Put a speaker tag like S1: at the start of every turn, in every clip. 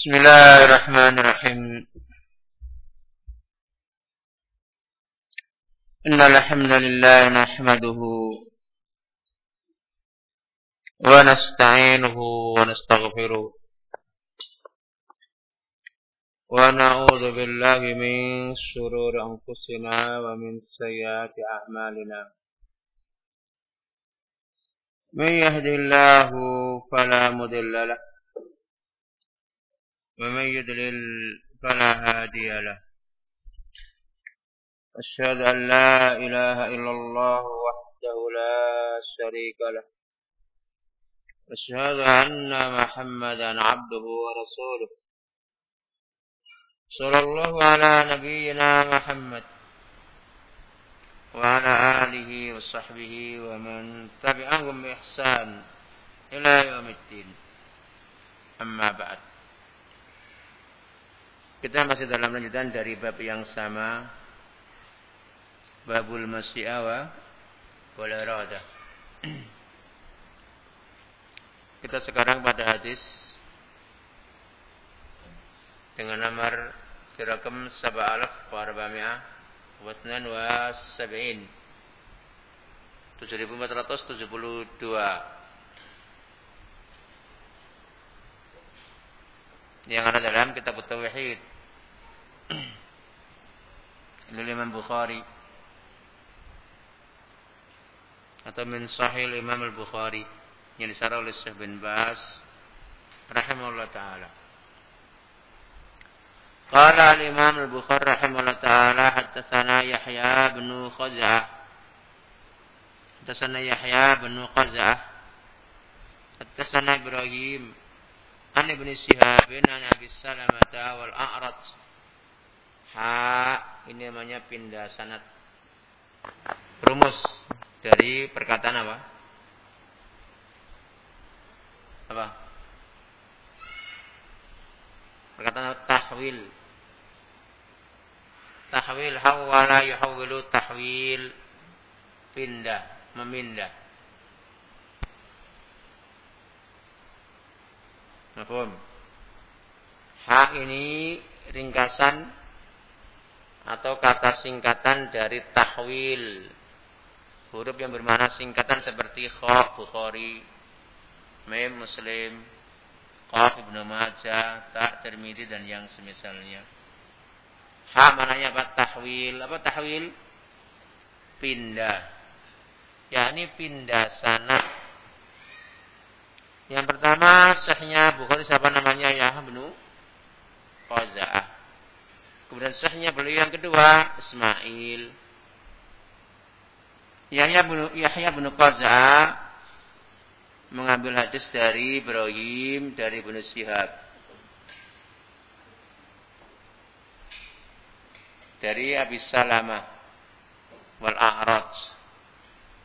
S1: بسم الله الرحمن الرحيم. إن الحمد لله نحمده ونستعينه ونستغفره ونعوذ بالله من شرور أنفسنا ومن سيئات أعمالنا. من يهده الله فلا مضل له ومن يضلل فلا هادي له. أشهد أن لا إله إلا الله وحده لا شريك له. أشهد أن محمدا عبده ورسوله. صلى الله على نبينا محمد وعلى آله وصحبه ومن تبعهم بإحسان إلى يوم الدين. أما بعد. Kita masih dalam lanjutan dari bab yang sama. Babul masyiawa wal irada. Kita sekarang pada hadis dengan nomor Firakam Sab'alaf wa Arba'mi'ah Wasnan wa Sab'in 7472 yang ada dalam kitab Tauhid Imam Bukhari atau min Sahih Imam Al-Bukhari yang disarah oleh Syekh bin Bas rahimahullah taala. Qala al-Imam Al-Bukhari rahimahullah taala haddatsana Yahya bin Khaz'ah haddatsana Yahya bin Khaz'ah haddatsana Ibrahim an Ibn Shihab an Abi Salamah wal A'raj Ha ini namanya pindah sanat. Rumus dari perkataan apa? Apa? Perkataan tahwil. Tahwil hawala yuhawwilu tahwil pindah, memindah. Mahfum. Ha ini ringkasan atau kata singkatan dari tahwil. Huruf yang bermakna singkatan seperti kha Bukhari, mem Muslim, qaf Ibnu Majah, ta Tirmidzi dan yang semisalnya. Ha mananya apa? Tahwil. Apa tahwil? Pindah. Ya ini pindah sanad. Yang pertama sahnya Bukhari siapa namanya? Ya Ibnu Qaza'ah. Kemudian sahnya beliau yang kedua Ismail. Yahya bin Yahya bin Qaza mengambil hadis dari Ibrahim dari Ibnu Syihab. Dari Abi Salamah wal A'raj.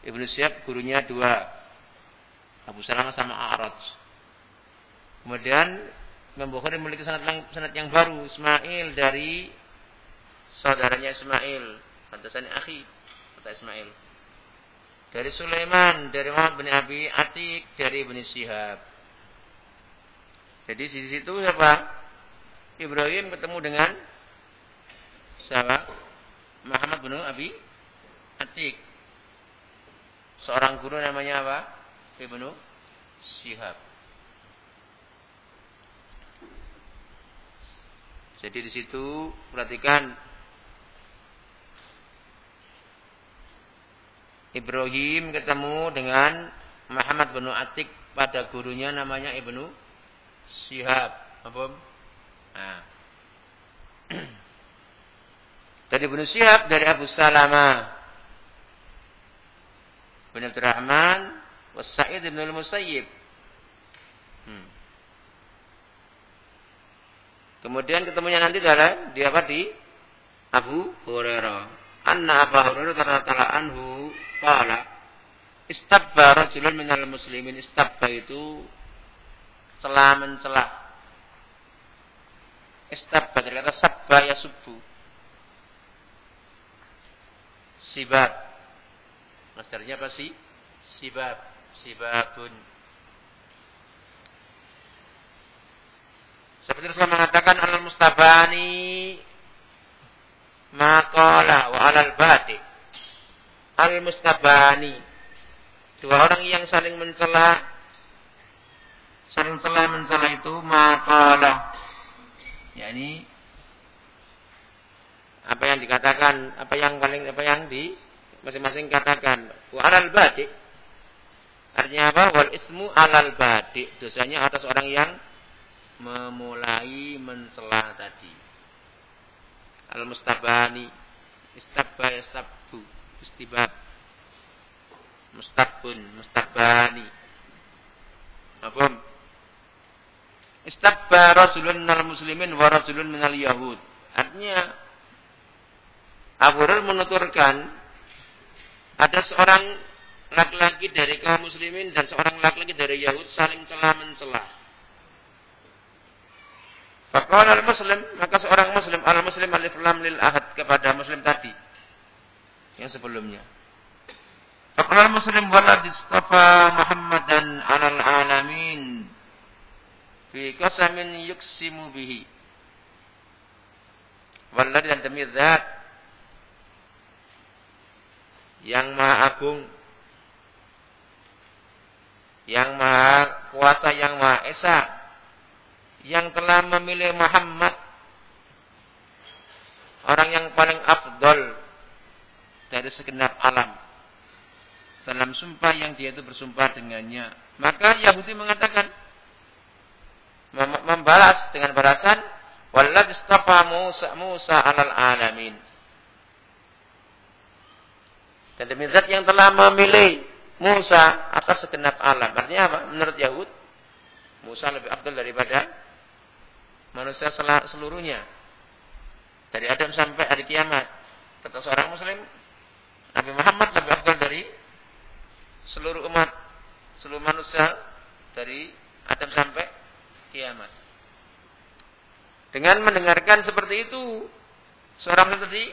S1: Ibnu Syihab gurunya dua. Abu Salamah sama A'raj. Kemudian Imam Bukhari memiliki sanad yang, sanad yang baru Ismail dari saudaranya Ismail Hadasani akhi kata Ismail. Dari Sulaiman dari Muhammad bin Abi Atik dari Ibn Syihab jadi di situ siapa? Ibrahim ketemu dengan siapa? Muhammad bin Abi Atik. Seorang guru namanya apa? Ibnu Syihab Jadi di situ perhatikan Ibrahim ketemu dengan Muhammad bin Atik pada gurunya namanya Ibnu Syihab. Apa? Nah. Dari Ibnu Syihab dari Abu Salama bin Abdurrahman was Sa'id bin Al-Musayyib. Hmm. Kemudian ketemunya nanti adalah di apa di Abu Hurairah. Anna Abu Hurairah taala anhu qala istabba rajulun minal muslimin istabba itu celah mencela. Istabba dari kata sabba ya subuh. Sibab. Masdarnya apa sih? Sibab. Sibabun Seperti Rasul mengatakan al-mustabani maqala wa alal bati. Al-mustabani. Dua orang yang saling mencela saling celah mencela itu maqala. yakni apa yang dikatakan, apa yang paling apa yang di masing-masing katakan. Wa alal bati. Artinya apa? Wal ismu alal badi. Dosanya atas orang yang memulai mencela tadi. Al mustabani. Istabba yastabbu. Istibab. Mustabun. Mustabani. Apa? Istabba rasulun minal muslimin wa rasulun minal yahud. Artinya Abu Hurairah menuturkan ada seorang laki-laki dari kaum muslimin dan seorang laki-laki dari Yahud saling celah mencela. Faqala al-muslim, maka seorang muslim, al-muslim alif lam lil ahad kepada muslim tadi yang sebelumnya. Faqala al-muslim walad istafa Muhammadan 'alal alamin fi qasamin yuksimu bihi. Walladhi dan demi zat yang maha agung yang maha kuasa yang maha esa yang telah memilih Muhammad orang yang paling afdol dari segenap alam dalam sumpah yang dia itu bersumpah dengannya maka Yahudi mengatakan membalas dengan balasan walad istafa Musa Musa alal alamin dan demi zat yang telah memilih Musa atas segenap alam. Artinya apa? Menurut Yahud, Musa lebih abdul daripada manusia seluruhnya. Dari Adam sampai hari kiamat. Kata seorang muslim, Nabi Muhammad lebih abdul dari seluruh umat, seluruh manusia dari Adam sampai kiamat. Dengan mendengarkan seperti itu, seorang tadi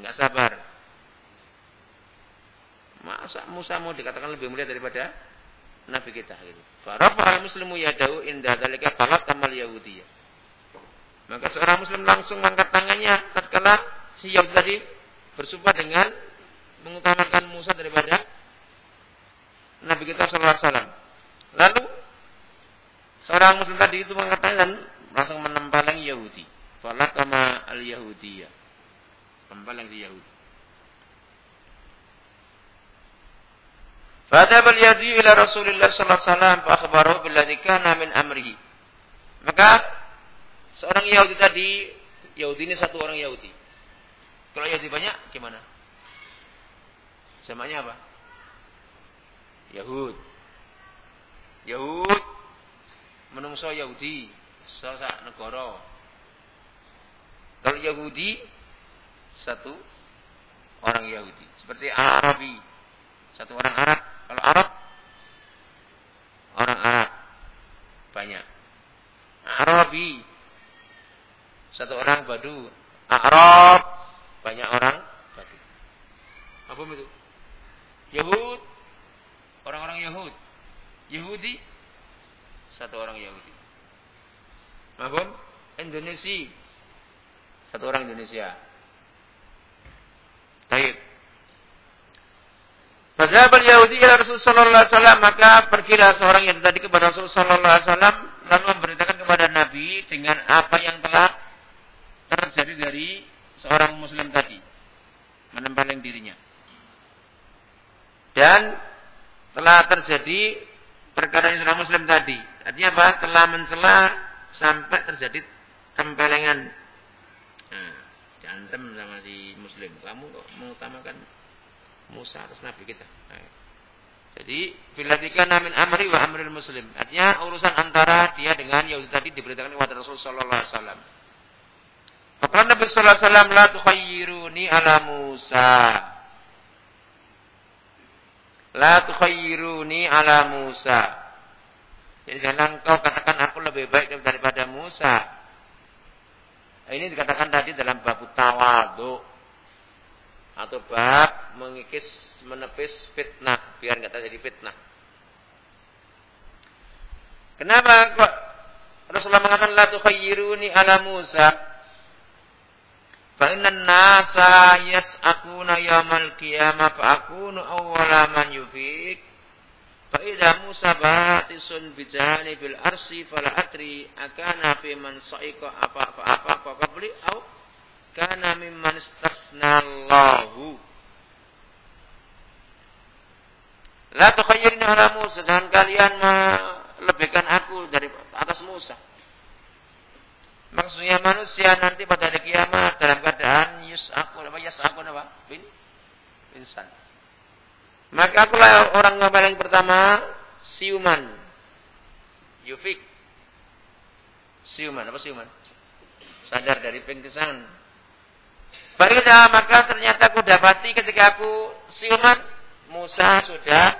S1: nggak sabar. Masa Musa mau dikatakan lebih mulia daripada Nabi kita gitu. Farafa muslimu yadahu indah dalika talat tamal yahudiyah. Maka seorang muslim langsung mengangkat tangannya tatkala si Yahudi tadi bersumpah dengan mengutamakan Musa daripada Nabi kita sallallahu alaihi. Lalu seorang muslim tadi itu mengangkat tangan langsung menempalang Yahudi. Falat sama al-Yahudiyah. Menempalang si Yahudi. Fadhab al-yadi ila Rasulullah sallallahu alaihi wasallam fa akhbarahu billadhi kana min amrihi. Maka seorang Yahudi tadi, Yahudi ini satu orang Yahudi. Kalau Yahudi banyak gimana? Samanya apa? Yahud. Yahud menungso Yahudi, sak negara. Kalau Yahudi satu orang Yahudi, seperti Arabi, satu orang Arab kalau Arab orang Arab banyak. Arabi satu orang Badu. Arab banyak orang Badu. Apa itu? Yahud orang-orang Yahud. Yahudi satu orang Yahudi. Mahfum? Indonesia satu orang Indonesia. Baik. Fadzabal Yahudi ila Rasul sallallahu alaihi wasallam maka pergilah seorang yang tadi kepada Rasul sallallahu alaihi wasallam lalu memberitakan kepada Nabi dengan apa yang telah terjadi dari seorang muslim tadi menempaling dirinya. Dan telah terjadi perkara yang seorang muslim tadi. Artinya apa? Telah mencela sampai terjadi tempelengan. Nah, diantem sama si muslim. Kamu kok mengutamakan Musa atas Nabi kita. Nah. Jadi bilatika namin amri wa amril muslim. Artinya urusan antara dia dengan Yahudi tadi diberitakan kepada Rasul sallallahu alaihi wasallam. Maka Nabi sallallahu alaihi wasallam la tukhayyiruni ala Musa. La tukhayyiruni ala Musa. Jadi jangan kau katakan aku lebih baik daripada Musa. Ini dikatakan tadi dalam bab tawadu atau bab mengikis menepis fitnah biar nggak terjadi fitnah. Kenapa kok Rasulullah mengatakan la tukhayyiruni ala Musa. Fa inna nasa yas'akuna yawmal qiyamah fa akunu awwala man yufik. Fa idza Musa batisun bi bil arsi fala atri akana fi man sa'iqa apa apa apa qabli au kana mimman istasna Allahu. La tukhayyiruni ala Musa. Jangan kalian melebihkan aku dari atas Musa. Maksudnya manusia nanti pada hari kiamat dalam keadaan yus aku apa yus aku apa bin insan. Maka akulah orang yang paling pertama siuman. Yufik. Siuman apa siuman? Sadar dari pingsan. Baiklah maka ternyata aku dapati ketika aku siuman Musa sudah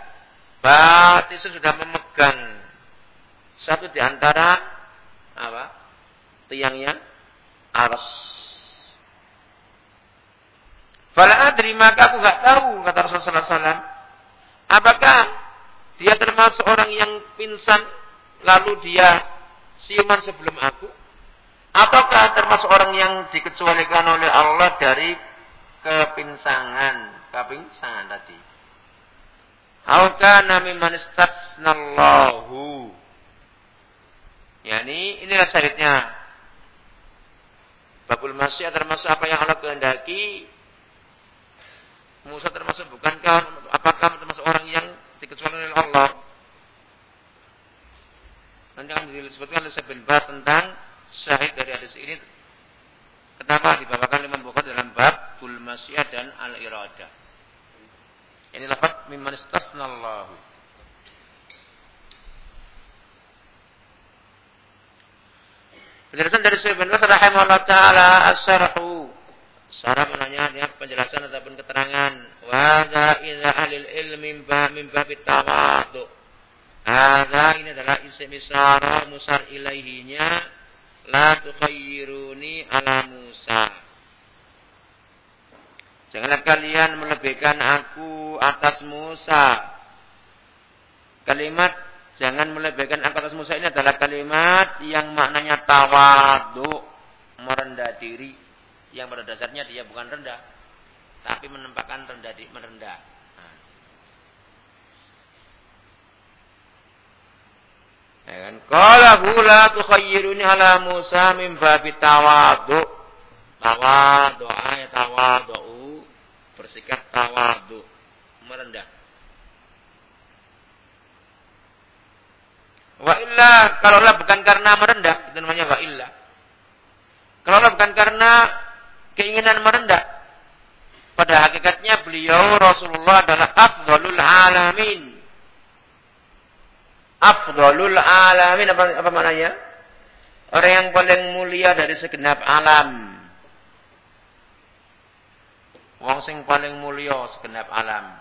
S1: batis sudah memegang satu di antara apa? Tiangnya aras. Fala adri maka aku nggak tahu kata Rasulullah SAW. Apakah dia termasuk orang yang pingsan lalu dia siuman sebelum aku? Ataukah termasuk orang yang dikecualikan oleh Allah dari kepinsangan, kepingsangan tadi? Nami mimman istasnallahu Ya ini inilah syahidnya. Babul masih termasuk apa yang Allah kehendaki. Musa termasuk bukankah apakah termasuk orang yang dikecualikan oleh Allah? Nanti akan disebutkan oleh Syekh tentang syahid dari hadis ini. Pertama dibawakan lima buku dalam bab masyiah dan al irada. Ini lafaz mimman istasnallahu. Penjelasan dari Syekh bin Bas rahimahullah taala as-sarhu. Sarah menanya penjelasan ataupun keterangan. Wa idza ahli ilmi min bab tawadu. Hadza ini adalah isim isyara musar ilaihinya la tukhayyiruni ala Musa. Janganlah kalian melebihkan aku atas Musa. Kalimat Jangan melebihkan angkat Musa ini adalah kalimat yang maknanya tawadu, merendah diri. Yang pada dasarnya dia bukan rendah, tapi menempatkan rendah di merendah. Nah. Ya kan? Qala la tukhayyiruni ala Musa min babi tawadu. Tawadu, ayat tawadu. Bersikap tawadu, merendah. Wa illa kalaulah bukan karena merendah, itu namanya wa illa. Kalaulah bukan karena keinginan merendah, pada hakikatnya beliau Rasulullah adalah afdalul alamin. Afdalul alamin apa, apa maknanya? Orang yang paling mulia dari segenap alam. Wong sing paling mulia segenap alam.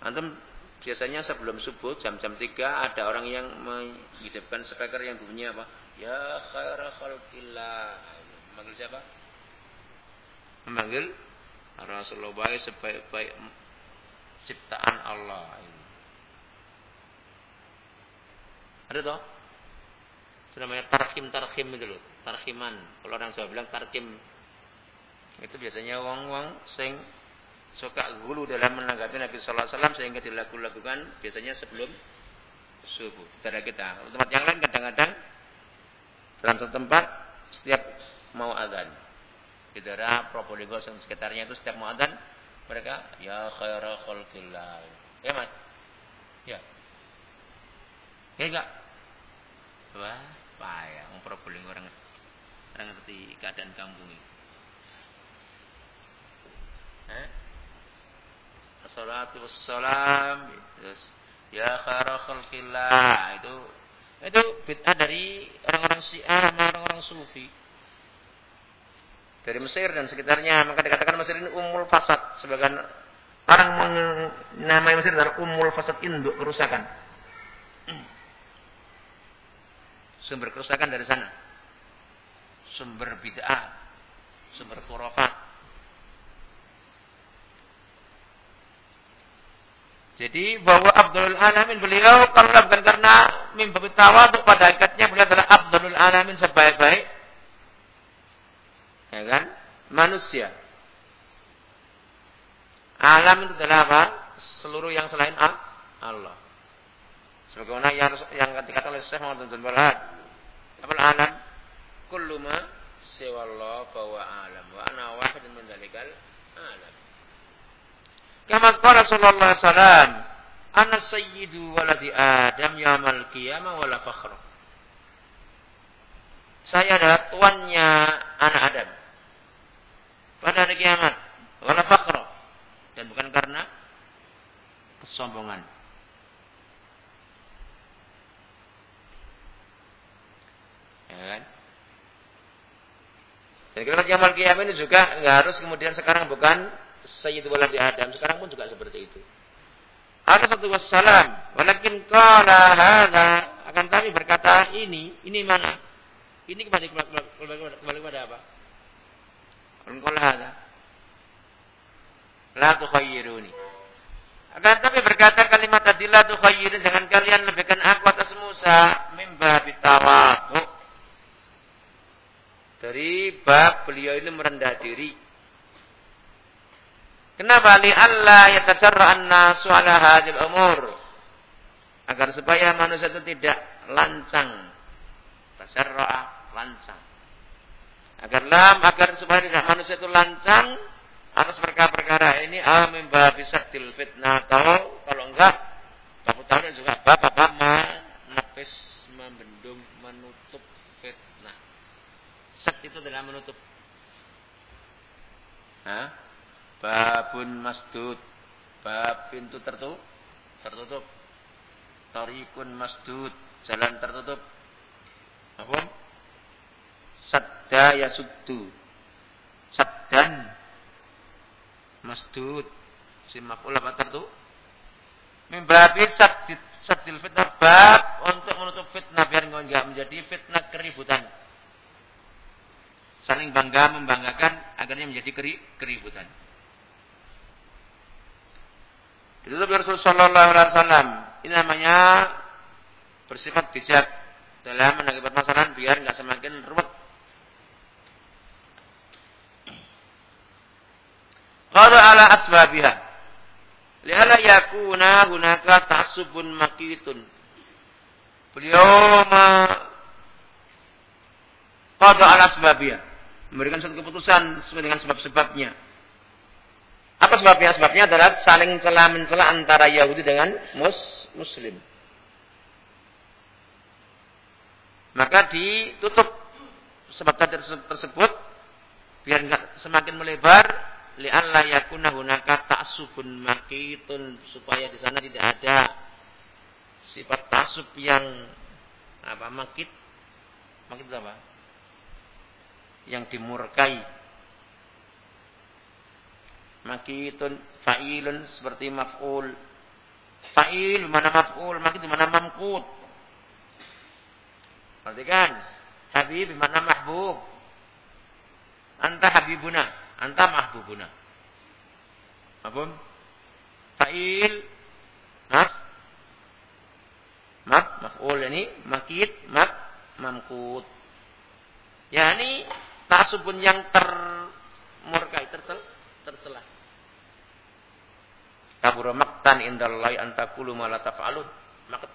S1: Antum biasanya sebelum subuh jam-jam 3 ada orang yang menghidupkan speaker yang bunyinya apa? Ya khaira khalqillah. Memanggil siapa? Memanggil Rasulullah sebaik-baik ciptaan Allah. Ada toh? Itu namanya tarhim-tarhim itu loh. Tarhiman. Kalau orang Jawa bilang tarhim. Itu biasanya wong-wong sing suka gulu dalam menanggapi Nabi Sallallahu Alaihi Wasallam sehingga dilakukan biasanya sebelum subuh. Cara kita. Tempat yang lain kadang-kadang dalam satu tempat setiap mau adzan. Di daerah Probolinggo dan sekitarnya itu setiap mau adzan mereka ya khairul khalqillah. Ya Mas? Ya. Ya enggak? Wah, payah. Probolinggo orang orang ngerti keadaan kampung ini. Eh? Assalatu wassalam. Terus ya khara khalqillah. Itu itu bid'ah dari orang-orang Syiah orang-orang Sufi. Dari Mesir dan sekitarnya, maka dikatakan Mesir ini umul fasad. Sebagian orang menamai Mesir adalah umul fasad induk kerusakan. Sumber kerusakan dari sana. Sumber bid'ah, sumber khurafat. Jadi bahwa Abdul Alamin beliau kalau bukan karena mimpi untuk pada hakikatnya beliau adalah Abdul Alamin sebaik-baik ya kan? manusia. Alam itu adalah apa? Seluruh yang selain Allah. Sebagaimana yang yang dikatakan oleh Syekh Muhammad bin Balad. Apa alam? Kullu ma siwallah bahwa alam wa ana wahid min dzalikal alam. Kama qala sallallahu alaihi wasallam, "Ana sayyidu waladi Adam yaumil qiyamah wala fakhra." Saya adalah tuannya anak Adam. Pada hari kiamat, wala fakhra. Dan bukan karena kesombongan. Ya kan? Dan kiamat kiamat ini juga nggak harus kemudian sekarang bukan Sayyid Waladi Adam. Sekarang pun juga seperti itu. Ada satu wassalam. Walakin kala hada. Akan kami berkata ini. Ini mana? Ini kembali, kembali, kembali, kepada apa? Kala hada. La tukhayyiruni. Akan kami berkata kalimat tadi la tukhayyiruni. Jangan kalian lebihkan aku atas Musa. Mimba bitawatu. Dari bab beliau ini merendah diri Kenapa li Allah yatajarra an-nasu ala hadil umur? Agar supaya manusia itu tidak lancang. Tajarra'a lancang. Agar lam agar supaya tidak manusia itu lancang atas perkara-perkara ini amin bisa til fitnah atau kalau enggak tahu juga bapak bapak menepis membendung menutup fitnah. Set itu adalah menutup. Hah? Babun masdud. Bab pintu tertutup. Tertutup. Tarikun masdud. Jalan tertutup. Apa? Sadda yasuddu. Saddan. Masdud. Si maf'ul apa tertutup? Mimbabi saddil fitnah bab untuk menutup fitnah biar enggak menjadi fitnah keributan. Saling bangga membanggakan agarnya menjadi keributan. Ditutup Rasulullah Sallallahu Alaihi Wasallam. Ini namanya bersifat bijak dalam menanggapi permasalahan biar nggak semakin ruwet. Qala ala asbabiha. Lihala yakuna hunaka ta'subun makitun. Beliau ma qada ala asbabiha. Memberikan suatu keputusan sesuai dengan sebab-sebabnya. Apa sebabnya? Sebabnya adalah saling celah mencela antara Yahudi dengan mus Muslim. Maka ditutup sebab tersebut biar enggak semakin melebar li'alla yakuna hunaka ta'subun makitun supaya di sana tidak ada sifat tasub yang apa makit makit apa yang dimurkai. Makitun fa'ilun seperti maf'ul. Fa'il mana maf'ul? Makit mana mamkut? Perhatikan. Habib mana mahbub? Anta habibuna. Anta mahbubuna. Apa fa'il. Maf. Maf maf'ul. Ini makit maf mamkut. Yakni tasubun yang termurkai tercela tercela kabura maktan indallahi antakulu ma la taf'alun maqt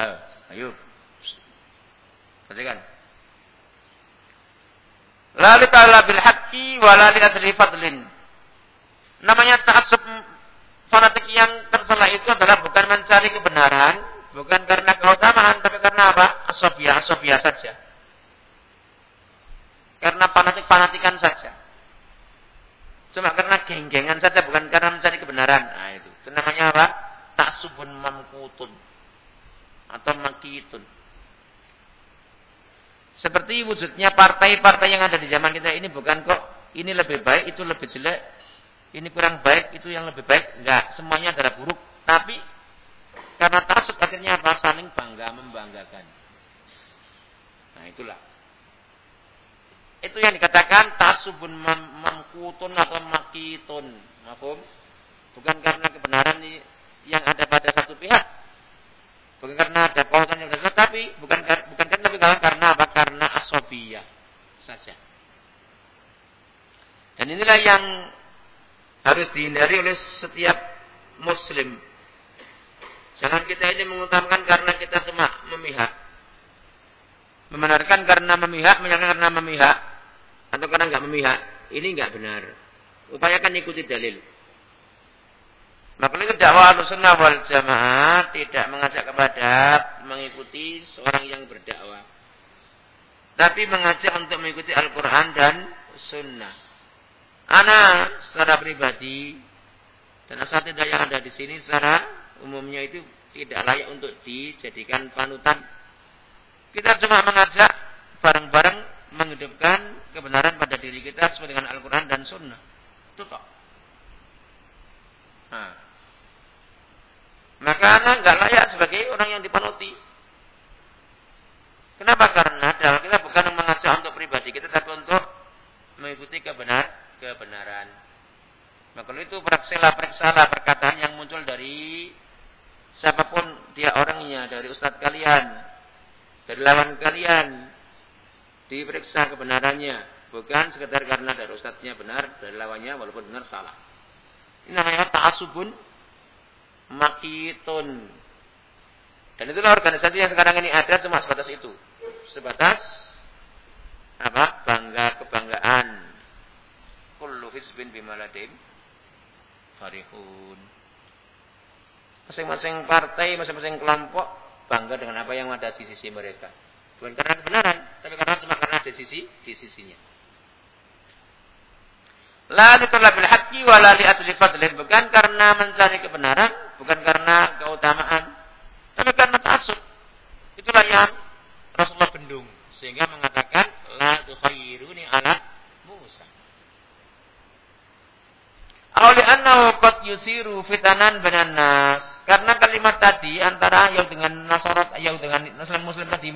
S1: ah, ayo perhatikan Lalu ta'ala bil haqqi wa la li asri fadlin. Namanya ta'assub fanatik yang tercela itu adalah bukan mencari kebenaran, bukan karena keutamaan, tapi karena apa? Asofia, asofia saja. Karena fanatik-fanatikan saja. Cuma karena geng-gengan saja, bukan karena mencari kebenaran. Nah itu. Itu namanya apa? Taksubun mamkutun. Atau makitun. Seperti wujudnya partai-partai yang ada di zaman kita ini bukan kok ini lebih baik, itu lebih jelek. Ini kurang baik, itu yang lebih baik. Enggak, semuanya adalah buruk. Tapi karena tasuk akhirnya apa? Saling bangga membanggakan. Nah itulah. Itu yang dikatakan tasubun mamkutun atau makitun. Mafhum? bukan karena kebenaran yang ada pada satu pihak, bukan karena ada pautan yang berbeda, tapi bukan bukan karena tapi karena apa? Karena asobia saja. Dan inilah yang harus dihindari oleh setiap muslim. Jangan kita ini mengutamakan karena kita cuma memihak. Membenarkan karena memihak, menyalahkan karena memihak, atau karena nggak memihak. Ini nggak benar. Upayakan ikuti dalil. Maka itu dakwah sunnah wal jamaah tidak mengajak kepada mengikuti seorang yang berdakwah. Tapi mengajak untuk mengikuti Al-Quran dan Sunnah. Ana secara pribadi dan tidak yang ada di sini secara umumnya itu tidak layak untuk dijadikan panutan. Kita cuma mengajak bareng-bareng menghidupkan kebenaran pada diri kita sesuai dengan Al-Quran dan Sunnah. Itu toh. Nah. Maka anak nggak layak sebagai orang yang dipanuti. Kenapa? Karena dalam kita bukan mengajak untuk pribadi kita, tapi untuk mengikuti kebenar, kebenaran. Maka itu periksalah, periksalah perkataan yang muncul dari siapa pun dia orangnya, dari ustadz kalian, dari lawan kalian, diperiksa kebenarannya, bukan sekedar karena dari ustadznya benar, dari lawannya walaupun benar salah. Ini namanya ta'asubun makitun. Dan itulah organisasi yang sekarang ini ada cuma sebatas itu. Sebatas apa? Bangga kebanggaan. Kullu hizbin bimaladim farihun. Masing-masing partai, masing-masing kelompok bangga dengan apa yang ada di sisi mereka. Bukan karena kebenaran, tapi karena cuma di sisi di sisinya. La litolabil haqqi wa la. Bukan karena mencari kebenaran, bukan karena keutamaan, tapi karena ta'assub. Itulah yang Rasulullah bendung sehingga mengatakan la tukhayyiruni ala Musa. Awli annahu qad yusiru fitanan banan nas. Karena kalimat tadi antara yang dengan Nasarat yang dengan Muslim Muslim tadi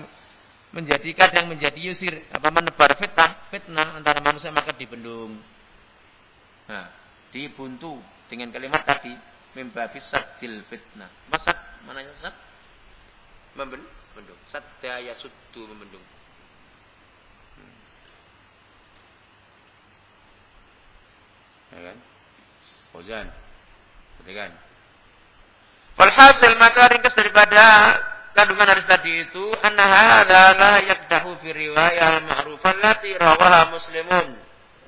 S1: menjadi kadang menjadi yusir apa menebar fitnah fitnah antara manusia maka dibendung. Nah, dibuntu dengan kalimat tadi mimbabi sadil fitnah. Masad mananya sad? Membendung. Sadaya suddu membendung. Hmm. Ya kan? Fauzan. Perhatikan. Walhasil maka ringkas daripada kandungan hadis tadi itu anna hadza la yakdahu fi riwayah allati rawaha muslimun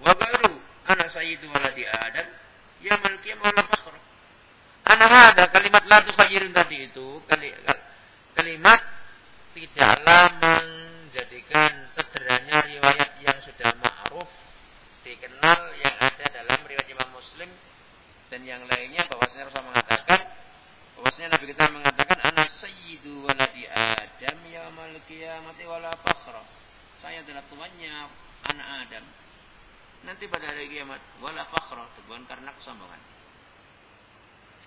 S1: wa ghairu ana sayyidu waladi adam ya man qiyam wa fakhr. Ana hada kalimat la tukhayyirun tadi itu kalimat tidaklah menjadikan sederhana riwayat yang sudah ma'ruf dikenal yang ada dalam riwayat Imam Muslim dan yang lainnya bahwasanya Rasul mengatakan bahwasanya Nabi kita mengatakan ana sayyidu waladi adam yaumul qiyamati wala fakhra saya adalah tuannya anak Adam nanti pada hari kiamat wala fakhra bukan karena kesombongan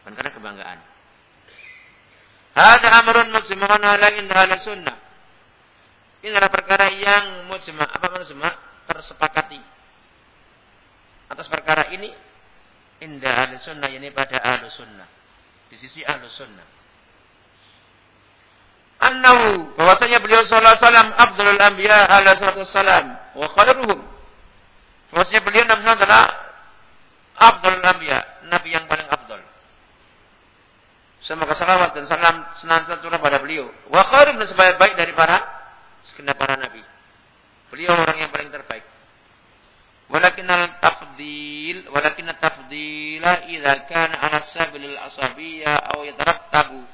S1: bukan karena kebanggaan Hada amrun mujma'un ala inda sunnah. Ini adalah perkara yang mujma' apa mujma' tersepakati. Atas perkara ini inda ahli sunnah ini pada ahli sunnah. Di sisi ahli sunnah. Annahu bahwasanya beliau sallallahu alaihi wasallam Abdul Anbiya alaihi wasallam wa khairuhum Maksudnya beliau Nabi adalah Abdul Nabiya, Nabi yang paling abdul. Semoga salawat dan salam senantiasa turun pada beliau. Wa khairun dan sebaik-baik dari para segenap para nabi. Beliau orang yang paling terbaik. Walakin al-tafdil, walakin al-tafdila idza kana ala sabil al-asabiyya aw yatarattabu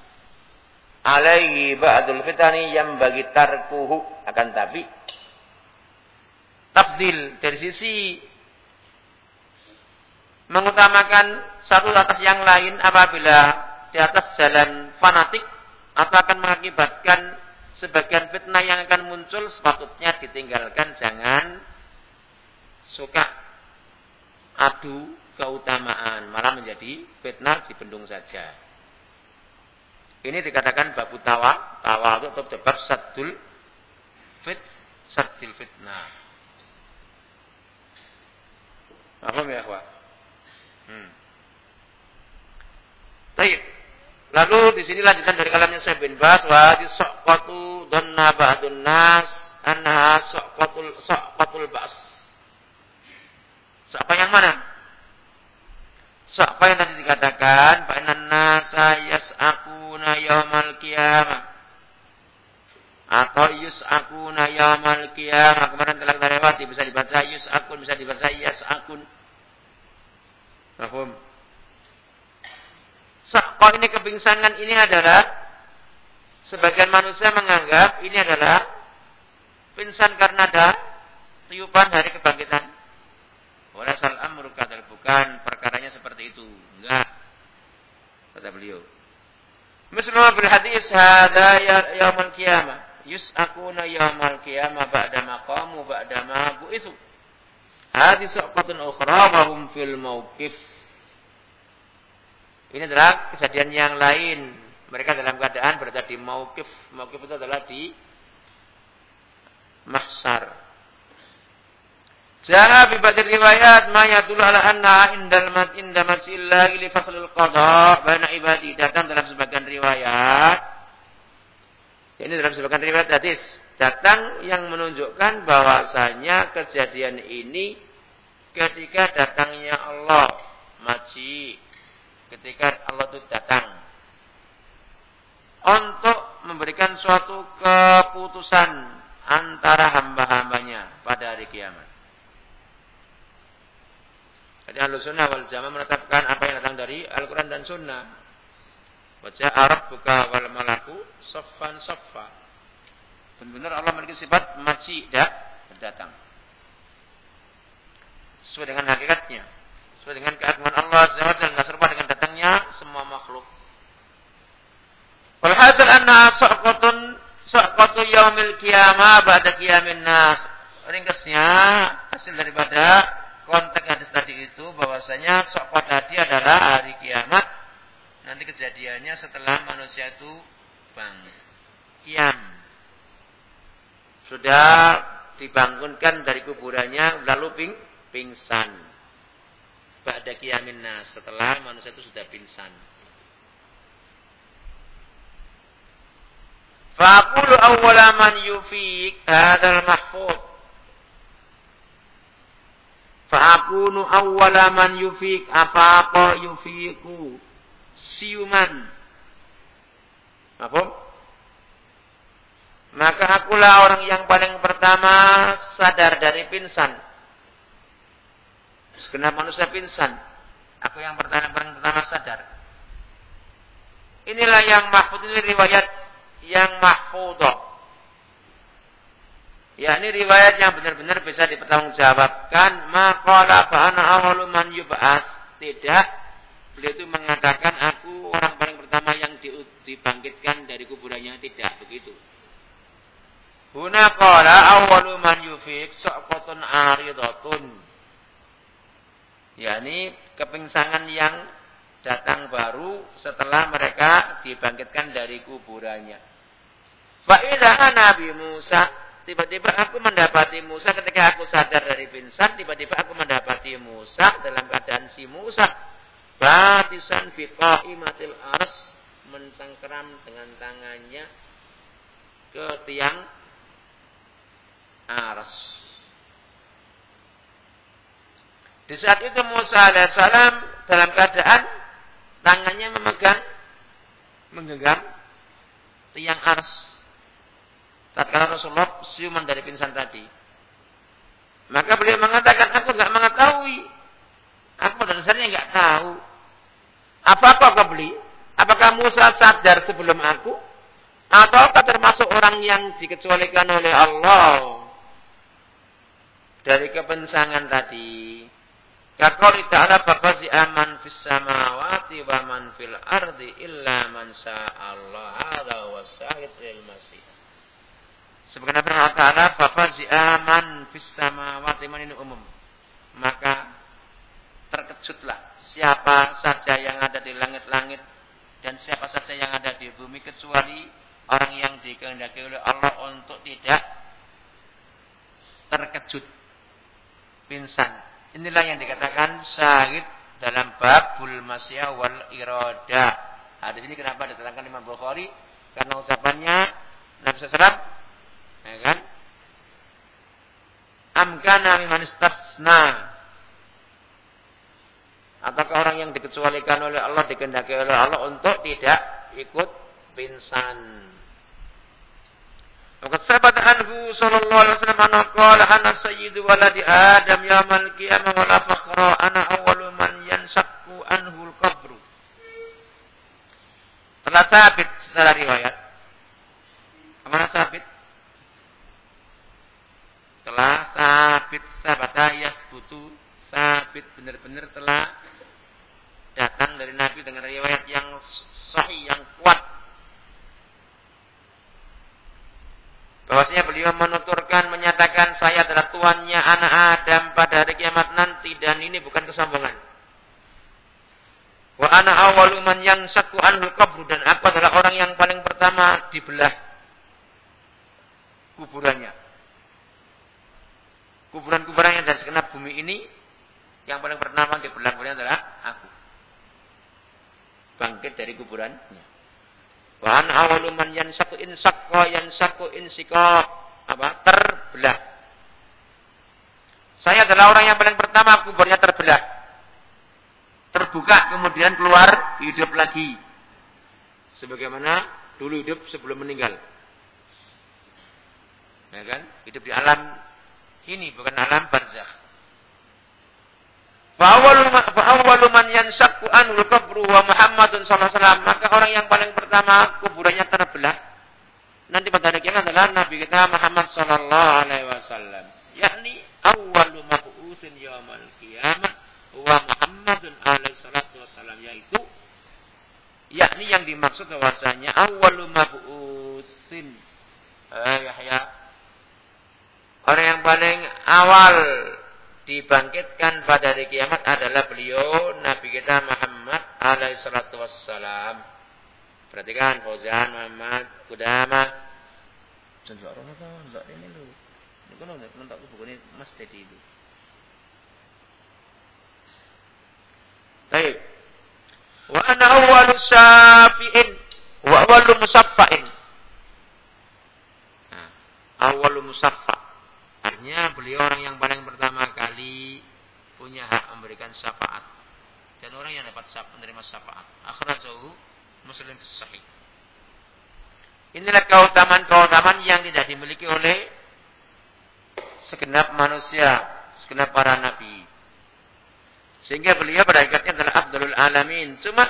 S1: alaihi ba'dul fitani yang bagi tarkuhu. Akan tapi tafdil dari sisi mengutamakan satu atas yang lain apabila di atas jalan fanatik atau akan mengakibatkan sebagian fitnah yang akan muncul sepatutnya ditinggalkan. Jangan suka adu keutamaan malah menjadi fitnah dibendung saja ini dikatakan babu tawa tawa itu tetap debat sadul fit sadil fitnah Paham ya, Pak? Hmm. Baik. Lalu di sini lanjutan dari kalamnya Syekh bin Bas wa di saqatu dhanna ba'dun nas annaha saqatul saqatul bas. Siapa yang mana? Siapa yang tadi dikatakan? Fa innan nasa yas'aquna yaumal qiyamah. Atau yus'akuna yaumal qiyamah. Kemarin telah kita bisa dibaca yus'akun bisa dibaca yas'akun. Paham? Kalau ini kebingsangan? Ini adalah sebagian manusia menganggap ini adalah pingsan karena ada tiupan hari kebangkitan. Walasal amru kadal bukan perkaranya seperti itu. Enggak. Kata beliau. Muslimah bil hadis hada ya yaumul qiyamah. Yus'akuna yaumul qiyamah ba'da maqamu ba'da ma bu'ithu. Hadis saqatun ukhra wa hum fil mauqif ini adalah kejadian yang lain. Mereka dalam keadaan berada di maukif. Maukif itu adalah di mahsar. Bi ba'd riwayat ma yadullu ala anna indal mat inda masilla li faslil qada. Baina ibadi datang dalam sebagian riwayat. Ini dalam sebagian riwayat hadis. Datang yang menunjukkan bahwasanya kejadian ini ketika datangnya Allah maji ketika Allah itu datang. Untuk memberikan suatu keputusan antara hamba-hambanya pada hari kiamat. Jadi ahlu sunnah wal jamaah menetapkan apa yang datang dari Al-Quran dan sunnah. Wajah Arab buka wal malaku soffan soffa. Benar-benar Allah memiliki sifat maci dah berdatang. Sesuai dengan hakikatnya. Sesuai dengan keagungan Allah Azza wa Jalla serupa dengan datangnya semua makhluk. Walhasil anna saqatun saqatu yaumil qiyamah ba'da qiyamin nas. Ringkasnya hasil daripada konteks hadis tadi itu bahwasanya saqat tadi adalah hari kiamat. Nanti kejadiannya setelah manusia itu bang kiam. Sudah dibangunkan dari kuburannya lalu ping pingsan. Ba'da kiamin nas. Setelah manusia itu sudah pingsan. Fa'akulu awwala man yufik mahfud. Fa'akunu awwala man yufik apa-apa yufiku. Siuman. Apa? Maka akulah orang yang paling pertama sadar dari pingsan Segenap manusia pingsan. Aku yang pertama, paling pertama sadar. Inilah yang mahfud ini riwayat yang mahfudah. Ya ini riwayat yang benar-benar bisa dipertanggungjawabkan. Maqala fa'ana awalu man yub'as. Tidak. Beliau itu mengatakan aku orang paling pertama yang dibangkitkan dari kuburannya. Tidak begitu. Huna qala awalu man yufik sa'qatun aridatun yakni kepingsangan yang datang baru setelah mereka dibangkitkan dari kuburannya. Fa'idha Nabi Musa, tiba-tiba aku mendapati Musa ketika aku sadar dari pingsan, tiba-tiba aku mendapati Musa dalam keadaan si Musa batisan fi qaimatil ars mencengkeram dengan tangannya ke tiang ars. Di saat itu Musa alaihissalam dalam keadaan tangannya memegang menggenggam tiang ars. Tatkala Rasulullah siuman dari pingsan tadi. Maka beliau mengatakan, aku nggak mengetahui. Aku pada dasarnya nggak tahu. Apa-apa kau beli? Apakah Musa sadar sebelum aku? Ataukah termasuk orang yang dikecualikan oleh Allah dari kepensangan tadi? Kaqali ta'ala fafazi aman fis samawati wa man fil ardi illa man Allah Hadha wa masih. Sebagaimana firman Ta'ala fafazi aman fis samawati man ini umum. Maka terkejutlah siapa saja yang ada di langit-langit dan siapa saja yang ada di bumi kecuali orang yang dikehendaki oleh Allah untuk tidak terkejut pingsan Inilah yang dikatakan syahid dalam babul masya wal irada. Nah, di sini kenapa diterangkan Imam Bukhari? Karena ucapannya Nabi SAW, ya kan? Amkana miman istasna. Ataukah orang yang dikecualikan oleh Allah, dikendaki oleh Allah untuk tidak ikut pingsan. Maka sahabat anhu sallallahu alaihi wasallam ana qala ana sayyidu waladi adam yaumil qiyamah wala fakhra ana awwalu man yansakku anhu al-qabru. Telah sabit secara riwayat. Ke mana sabit? Telah sabit sahabat ayat butuh sabit benar-benar telah datang dari Nabi dengan riwayat yang sahih yang kuat bahwasanya beliau menuturkan menyatakan saya adalah tuannya anak Adam pada hari kiamat nanti dan ini bukan kesombongan. Wa ana awwalu man yansaku anhu qabru dan aku adalah orang yang paling pertama dibelah kuburannya. Kuburan-kuburan yang dari segenap bumi ini yang paling pertama dibelah kuburannya adalah aku. Bangkit dari kuburannya. Wa an awalu man yansaku insakka yansaku insika apa? terbelah. Saya adalah orang yang paling pertama kuburnya terbelah. Terbuka kemudian keluar hidup lagi. Sebagaimana dulu hidup sebelum meninggal. Ya kan? Hidup di alam ini bukan alam barzakh. Fa'awwalu man yansakku anul qabru wa Muhammadun wasallam. Maka orang yang paling pertama kuburannya terbelah. Nanti pada hari kiamat adalah Nabi kita Muhammad sallallahu alaihi wasallam. Yakni awwalu mab'utsin yaumal qiyamah wa Muhammadun alaihi salatu wasallam yaitu yakni yang dimaksud bahwasanya awwalu mab'utsin eh, Yahya orang yang paling awal dibangkitkan pada hari kiamat adalah beliau Nabi kita Muhammad alaihi salatu wassalam. Perhatikan Fauzan Muhammad Kudama. Tahu enggak ini lu. Ini kan untuk buku ini Mas Dedi itu. Baik. Wa ana awwalu syafi'in wa awwalu musaffa'in. Nah, awwalu musaffa. Artinya beliau orang yang paling pertama kali punya hak memberikan syafaat. Dan syafaat, menerima syafaat. Akhrajahu Muslim sahih. Inilah keutamaan-keutamaan yang tidak dimiliki oleh segenap manusia, segenap para nabi. Sehingga beliau pada akhirnya adalah Abdul Alamin. Cuma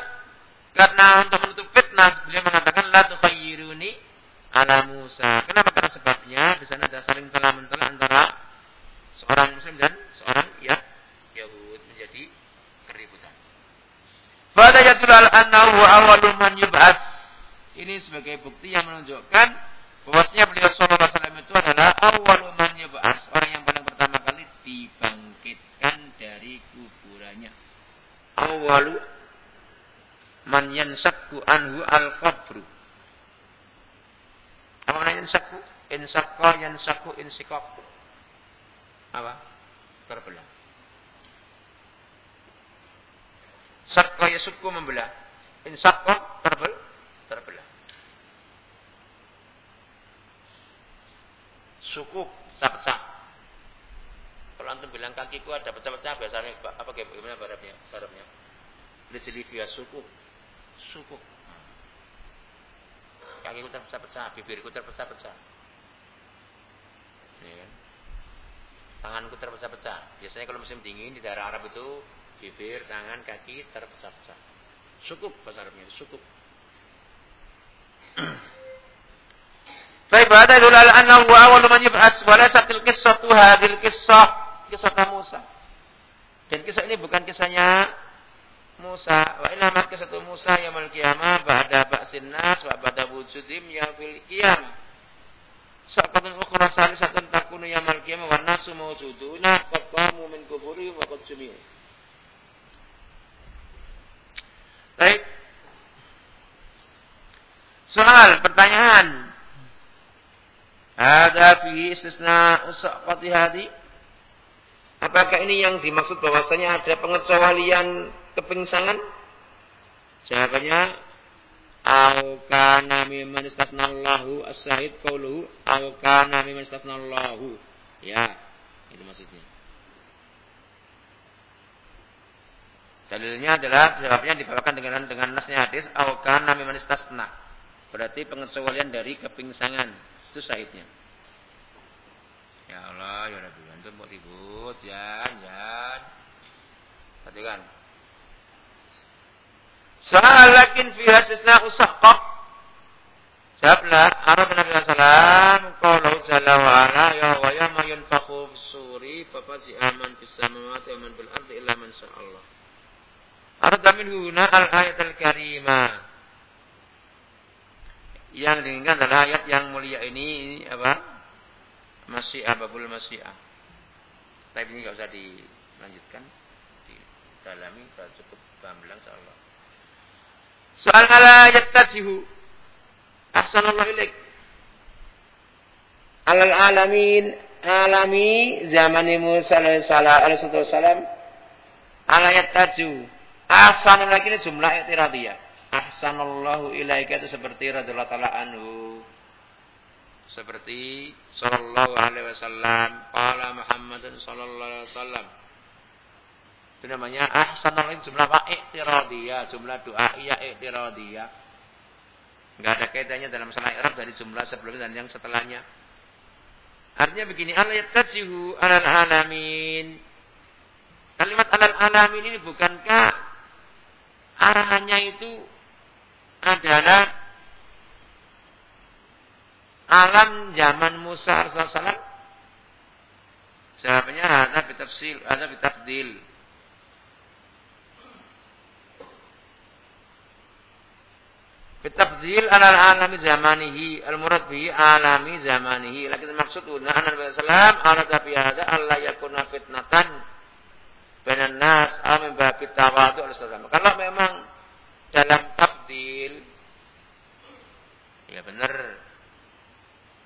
S1: karena untuk menutup fitnah, beliau mengatakan la tukhayyiruni ala Musa. Kenapa? Karena sebabnya di sana ada saling salah mencela antara seorang muslim dan seorang ya Yahud menjadi keributan. Fala yadullu annahu awwalu man yub'ats. Ini sebagai bukti yang menunjukkan bahwasanya beliau sallallahu alaihi wasallam itu adalah awwalu man yub'ats, orang yang paling pertama kali dibangkitkan dari kuburannya. Awwalu man yansakku anhu al-qabru apa maknanya insakku? Insakka yansaku insikok. Apa? Terbelah. Sakka yasukku membelah. Insakka terbel terbelah. Sukuk pecah-pecah. Kalau antum bilang kakiku ada pecah-pecah biasanya apa gimana Arabnya? Arabnya. Lijlifia sukuk. Sukuk kakiku terpecah-pecah, bibirku terpecah-pecah. Ya? Tanganku terpecah-pecah. Biasanya kalau musim dingin di daerah Arab itu bibir, tangan, kaki terpecah-pecah. Sukup bahasa Arabnya, sukup. Baik, berada dulu al-annahu awal man yub'as wa laysa qissatu hadhil qissah kisah Musa. Dan kisah ini bukan kisahnya Musa wa ila maka satu Musa yaumul qiyamah ba'da ba'sin nas wa ba'da wujudim ya fil qiyam Sa'atun ukhra salisatun takunu yaumul qiyamah wa nasu mawjuduna qad qamu min kuburi wa qad sumiu Baik Soal pertanyaan Ada fi istisna usaqati hadi Apakah ini yang dimaksud bahwasanya ada pengecualian kepingsangan? Jawabannya au kana mimman istasnallahu as-sahid qauluhu au kana mimman istasnallahu. Ya, itu maksudnya. Dalilnya adalah jawabnya dibawakan dengan dengan nasnya hadis au kana mimman istasna. Berarti pengecualian dari kepingsangan. Itu sahidnya. Ya Allah, ya Rabbi, antum mau ribut, jangan, jangan. Perhatikan. Salakin fi hasisna usaqqa. Jawablah, arad Nabi sallallahu kalau jalla wa ala ya wa ya ma yunfakhu suri fa fasi aman fis samawati wa man fil ardi illa man syaa Allah. Arad min huna al ayat al karimah. Yang diinginkan adalah ayat yang mulia ini apa? Masih ababul masyiah. Tapi ini enggak usah dilanjutkan. Didalami cukup gamblang insyaallah. Soal ala yattajihu. Ahsanallahu ilaik. Alal alamin alami zamani Musa alaihi salam ala yattaju. Ahsanallahu ini jumlah i'tiradiyah. Ahsanallahu ilaika itu seperti radhiyallahu taala anhu. Seperti sallallahu alaihi wasallam, qala Muhammadin sallallahu alaihi wasallam. Itu namanya ahsanal itu jumlah apa? Iktiradiyah, jumlah doa iya iktiradiyah. Enggak ada kaitannya dalam masalah Arab dari jumlah sebelumnya dan yang setelahnya. Artinya begini, Allah yattajihu alal alamin. Kalimat alal alamin ini bukankah arahannya itu adalah alam zaman Musa alaihissalam? Jawabannya ada bitafsil, ada bitafdil. Bitafdil alal alami zamanihi. Al-murad bihi alami zamanihi. Lagi maksud Nabi sallam ala tapi ada Allah yakuna fitnatan bainan nas amin babi tawadu al Kalau memang dalam tafdil ya benar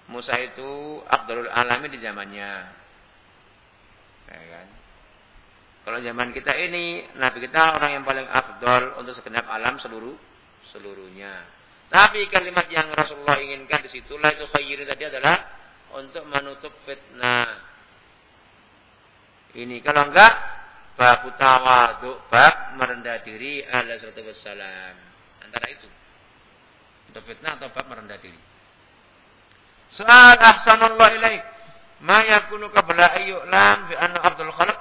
S1: Musa itu Abdul Alami di zamannya. Ya kan? Kalau zaman kita ini, Nabi kita orang yang paling afdol untuk segenap alam seluruh seluruhnya. Tapi kalimat yang Rasulullah inginkan di situlah itu khairin tadi adalah untuk menutup fitnah. Ini kalau enggak bab tawadu, bab merendah diri ala wassalam. Antara itu. Untuk fitnah atau bab merendah diri. Soal ahsanallah ilaik. Ma yakunu qabla ayyu'lam bi anna Abdul Khalaq.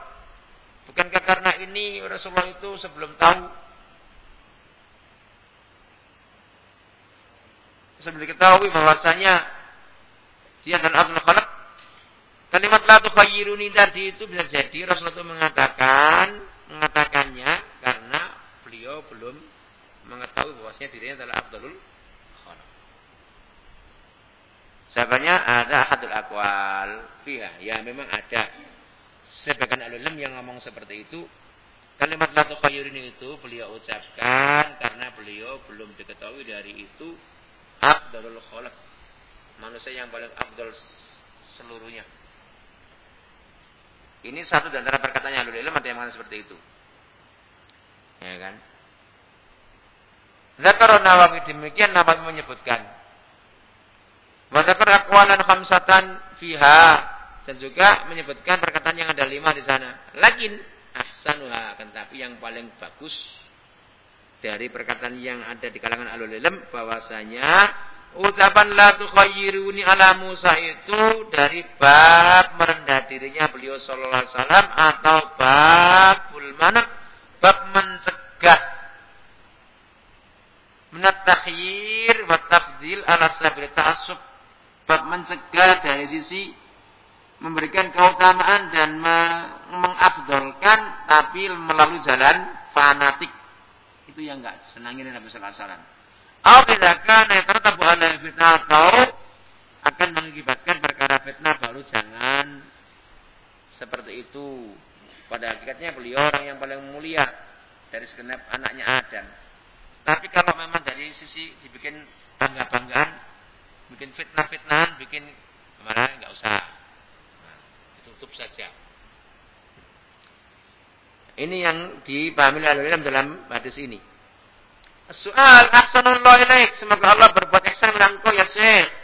S1: Bukankah karena ini Rasulullah itu sebelum tahu Sebelum diketahui bahwasanya dia adalah Abdul Khalaq. Kalimat la tukhayyiruni tadi itu bisa jadi Rasulullah itu mengatakan mengatakannya karena beliau belum mengetahui bahwasanya dirinya adalah Abdul Khalaq. Sahabatnya ada hadul akwal fiha. Ya memang ada. Sebagian alulam yang ngomong seperti itu. Kalimat la tukhayyiruni itu beliau ucapkan karena beliau belum diketahui dari itu Abdul khalaq. Manusia yang paling abdul seluruhnya. Ini satu dan antara perkataannya Ahlul Ilm ada yang mengatakan seperti itu. Ya kan? Zakar Nawawi demikian Nawawi menyebutkan. Wa zakar aqwalan khamsatan fiha dan juga menyebutkan perkataan yang ada lima di sana. Lakin ahsanuha akan tapi yang paling bagus dari perkataan yang ada di kalangan alul ilm bahwasanya ucapan la tukhayyiruni ala Musa itu dari bab merendah dirinya beliau sallallahu alaihi wasallam atau bab mana bab mencegah minat takhyir wa tafdil ala sabil ta'assub bab mencegah dari sisi memberikan keutamaan dan mengabdolkan tapi melalui jalan fanatik itu yang enggak senangin Nabi sallallahu alaihi wasallam. Kana tertabu ala fitnah atau akan mengakibatkan perkara fitnah baru jangan seperti itu. Pada hakikatnya beliau orang yang paling mulia dari segenap anaknya Adam. Tapi kalau memang dari sisi dibikin bangga-banggaan, bikin fitnah-fitnahan, bikin ke mana enggak usah. Nah, ditutup saja. Ini yang dipahami oleh dalam hadis ini. Soal ahsanullah ilaik. Semoga Allah berbuat ihsan kepada engkau ya Syekh.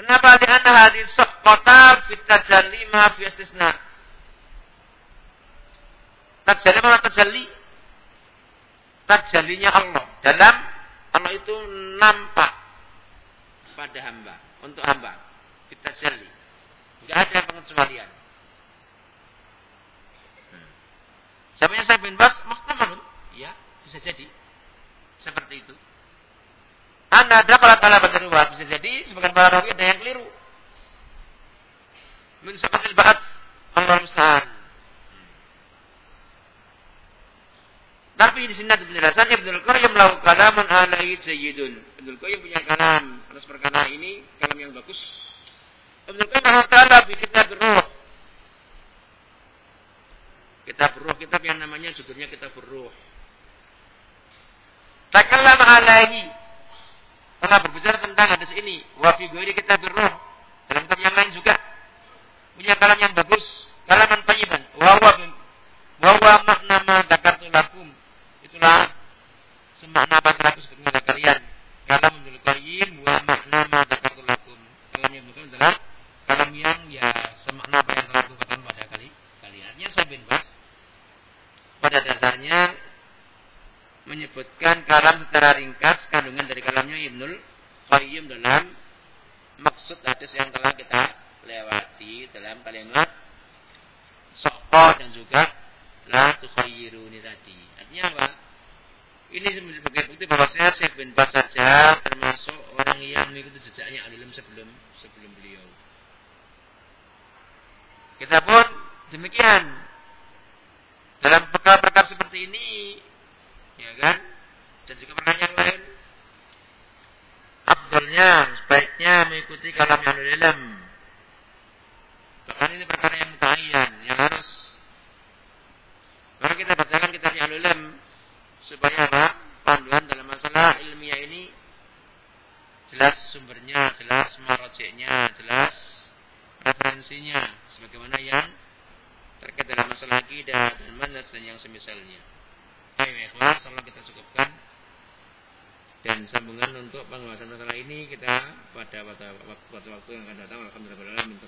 S1: Kenapa di anda hadis kota fita jalima fi istisna? Tajalli mana tajalli? Tajallinya Allah dalam Allah itu nampak pada hamba untuk hamba. Fita jalli. Tidak ada pengecualian. Hmm. Yang saya bin Bas? Muhtamal. Ya, bisa jadi. Seperti itu. Anda ada kalau kalah riwayat bisa jadi sebagian para rawi ada yang keliru. Min Allah musta'an. Tapi di sini ada penjelasan Ibnu Qayyim lahu kalaman alaihi sayyidun. Ibnu Qayyim punya kalam atas perkara ini kalam yang bagus. Ibnu Qayyim taala bi kitab ruh. Kitab ruh, kitab yang namanya judulnya kitab ruh. Takallama alaihi telah berbicara tentang hadis ini. Wa fi kita berroh. Dalam kitab yang lain juga. Punya kalam yang bagus. Kalaman tayyiban. Wa huwa wa huwa makna ma dzakartu lakum. Itulah semakna apa yang kepada kalian. Kalam Ibnu Qayyim wa makna ma dzakartu lakum. Kalam yang bukan adalah kalam yang ya semakna apa yang telah pada kali kalian. Artinya saya bin Bas pada dasarnya menyebutkan kalam secara ringkas kandungan dari kalamnya Ibnul Qayyim dalam maksud hadis yang telah kita lewati dalam kalimat sokko dan juga la tukhayyiruni tadi. Artinya apa? Ini sebagai bukti bahwasanya Syekh bin Bas saja termasuk orang yang mengikuti jejaknya alim sebelum sebelum beliau. Kita pun demikian dalam perkara-perkara seperti ini ya kan? Dan juga. Abdulnya, sebaiknya mengikuti kalam yang dalam. Bahkan ini perkara yang mutahiyan, yang harus. Maka kita bacakan kitab yang dalam supaya apa? Panduan dalam masalah ilmiah ini jelas sumbernya, jelas marojeknya, jelas referensinya, sebagaimana yang terkait dalam masalah akidah dan manhaj dan yang semisalnya. Baik, ikhlas, Allah kita cukupkan. Dan sambungan untuk pengawasan masalah ini kita pada waktu-waktu yang akan datang. Alhamdulillah, minta